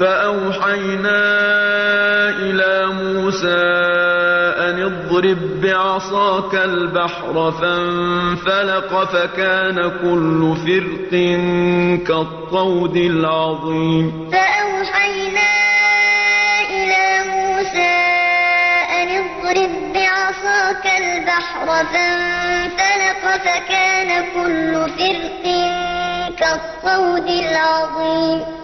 فَأَوْحَيْنَا إِلَىٰ مُوسَىٰ أَنِ اضْرِب بِّعَصَاكَ الْبَحْرَ ۖ فَانفَلَقَ فَكَانَ كُلُّ فِرْقٍ كَالطَّوْدِ الْعَظِيمِ. فَأَوْحَيْنَا إِلَىٰ مُوسَىٰ أَنِ اضْرِب بِّعَصَاكَ الْبَحْرَ ۖ فَانفَلَقَ فَكَانَ كُلُّ فِرْقٍ كَالطَّوْدِ الْعَظِيمِ.